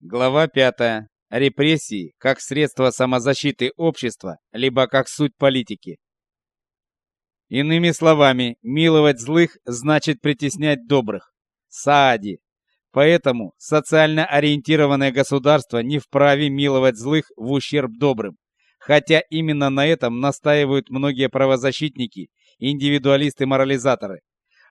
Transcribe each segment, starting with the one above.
Глава 5. Репрессии как средство самозащиты общества, либо как суть политики. Иными словами, миловать злых значит притеснять добрых. Саади. Поэтому социально ориентированное государство не вправе миловать злых в ущерб добрым. Хотя именно на этом настаивают многие правозащитники, индивидуалисты-морализаторы.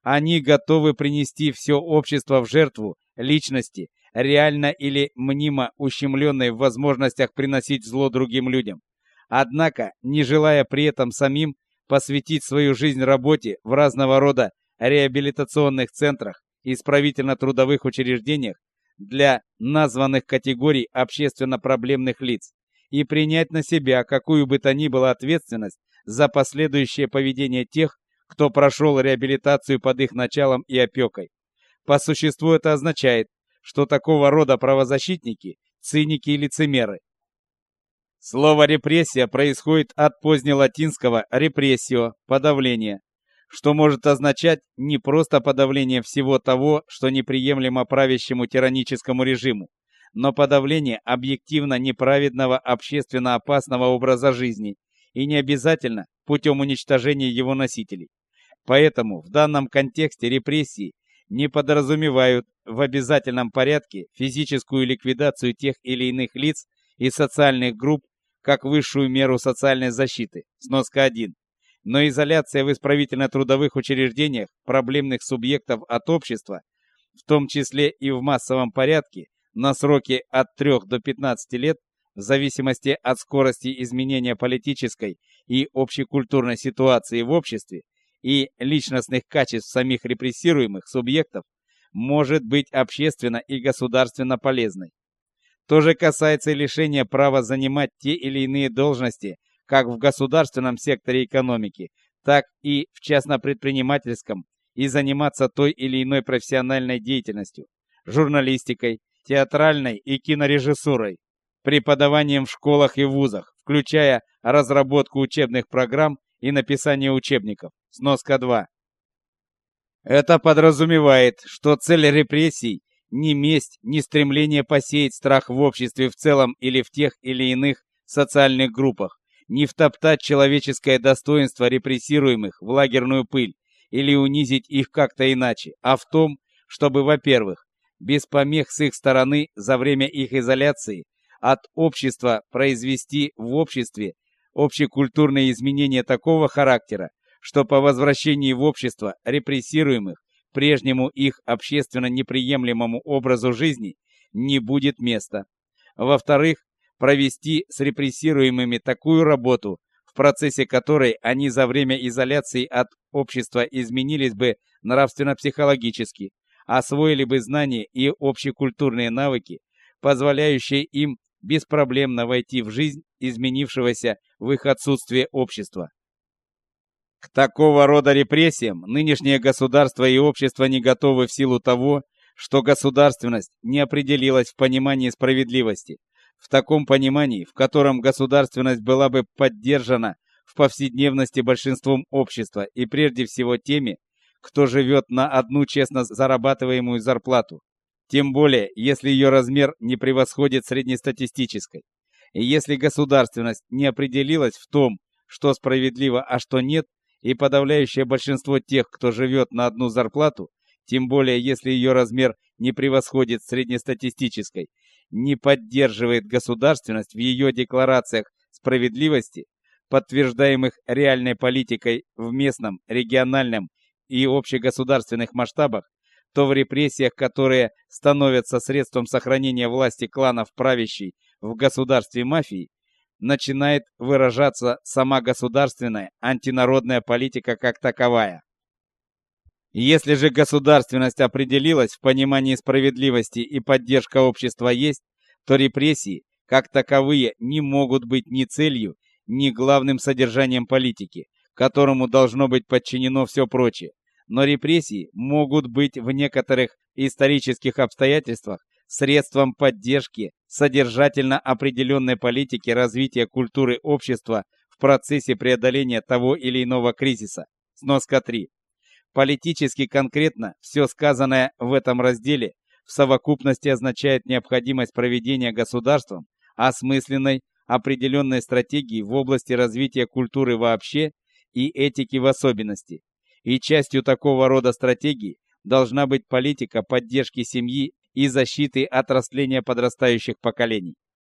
Они готовы принести все общество в жертву личности, реально или мнимо ущемленной в возможностях приносить зло другим людям. Однако, не желая при этом самим посвятить свою жизнь работе в разного рода реабилитационных центрах и исправительно-трудовых учреждениях для названных категорий общественно проблемных лиц и принять на себя какую бы то ни было ответственность за последующее поведение тех, кто прошел реабилитацию под их началом и опекой. По существу это означает, что такого рода правозащитники – циники и лицемеры. Слово «репрессия» происходит от позднелатинского «репрессио» – подавление, что может означать не просто подавление всего того, что неприемлемо правящему тираническому режиму, но подавление объективно неправедного общественно опасного образа жизни и не обязательно путем уничтожения его носителей. Поэтому в данном контексте репрессии не подразумевают в обязательном порядке физическую ликвидацию тех или иных лиц и социальных групп как высшую меру социальной защиты. Сноска 1. Но изоляция в исправительно-трудовых учреждениях проблемных субъектов от общества, в том числе и в массовом порядке, на сроки от 3 до 15 лет, в зависимости от скорости изменения политической и общекультурной ситуации в обществе, и личностных качеств самих репрессируемых субъектов может быть общественно и государственно полезной. То же касается и лишения права занимать те или иные должности как в государственном секторе экономики, так и в частно-предпринимательском и заниматься той или иной профессиональной деятельностью, журналистикой, театральной и кинорежиссурой, преподаванием в школах и вузах, включая разработку учебных программ и написание учебников. Сноска 2. Это подразумевает, что цель репрессий не месть, не стремление посеять страх в обществе в целом или в тех или иных социальных группах, не втоптать человеческое достоинство репрессируемых в лагерную пыль или унизить их как-то иначе, а в том, чтобы, во-первых, без помех с их стороны за время их изоляции от общества произвести в обществе общекультурные изменения такого характера, что по возвращении в общество репрессируемых прежнему их общественно неприемлемому образу жизни не будет места. Во-вторых, провести с репрессируемыми такую работу, в процессе которой они за время изоляции от общества изменились бы нравственно-психологически, освоили бы знания и общекультурные навыки, позволяющие им беспроблемно войти в жизнь изменившегося в их отсутствие общества. К такого рода репрессиям нынешнее государство и общество не готовы в силу того, что государственность не определилась в понимании справедливости, в таком понимании, в котором государственность была бы поддержана в повседневности большинством общества и прежде всего теми, кто живет на одну честно зарабатываемую зарплату, тем более, если ее размер не превосходит среднестатистической. И если государственность не определилась в том, что справедливо, а что нет, и подавляющее большинство тех, кто живет на одну зарплату, тем более если ее размер не превосходит среднестатистической, не поддерживает государственность в ее декларациях справедливости, подтверждаемых реальной политикой в местном, региональном и общегосударственных масштабах, то в репрессиях, которые становятся средством сохранения власти кланов правящей в государстве мафии, начинает выражаться сама государственная антинародная политика как таковая. Если же государственность определилась в понимании справедливости и поддержка общества есть, то репрессии, как таковые, не могут быть ни целью, ни главным содержанием политики, которому должно быть подчинено все прочее. Но репрессии могут быть в некоторых исторических обстоятельствах средством поддержки содержательно определенной политики развития культуры общества в процессе преодоления того или иного кризиса. Сноска 3. Политически конкретно все сказанное в этом разделе в совокупности означает необходимость проведения государством осмысленной определенной стратегии в области развития культуры вообще и этики в особенности. И частью такого рода стратегии должна быть политика поддержки семьи и защиты от растления подрастающих поколений.